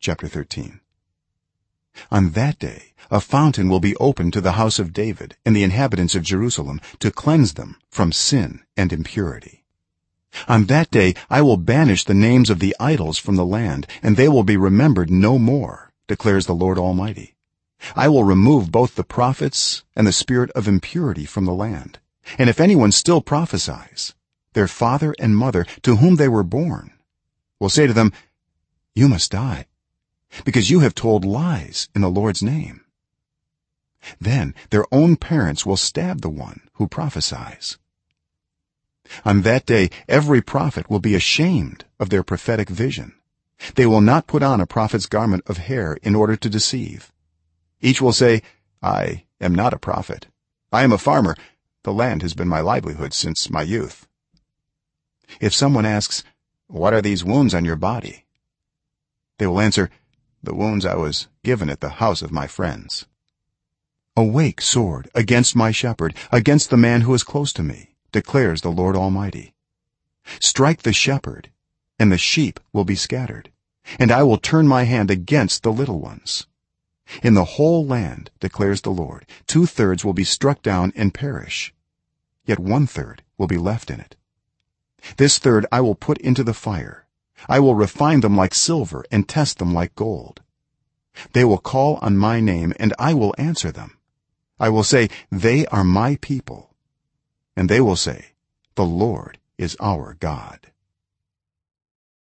chapter 13 on that day a fountain will be opened to the house of david and the inhabitants of jerusalem to cleanse them from sin and impurity. On that day i will banish the names of the idols from the land and they will be remembered no more declares the lord almighty. I will remove both the prophets and the spirit of impurity from the land. And if anyone still prophesies their father and mother to whom they were born will say to them you must die because you have told lies in the lord's name. Then their own parents will stab the one who prophesies. On that day every prophet will be ashamed of their prophetic vision. They will not put on a prophet's garment of hair in order to deceive. Each will say i am not a prophet. I am a farmer. The land has been my livelihood since my youth. If someone asks what are these wounds on your body? They will answer the wounds i was given at the house of my friends. Awake sword against my shepherd against the man who is close to me declares the lord almighty. Strike the shepherd and the sheep will be scattered and i will turn my hand against the little ones. In the whole land declares the lord two-thirds will be struck down and perish yet one-third will be left in it. This third i will put into the fire i will refine them like silver and test them like gold. They will call on my name and i will answer them. I will say they are my people. And they will say the lord is our god